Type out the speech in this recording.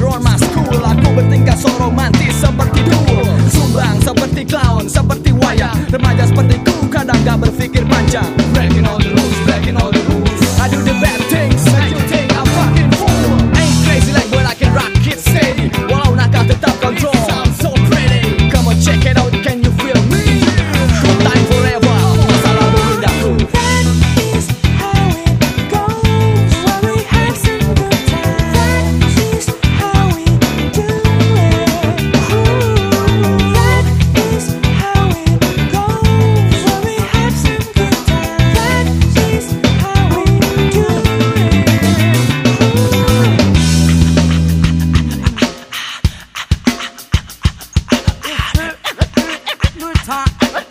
drone maskul Aku bertingkah so romantis seperti duo Sumbang seperti clown, seperti wayang. Remaja seperti ku kadang gak berpikir panjang. time.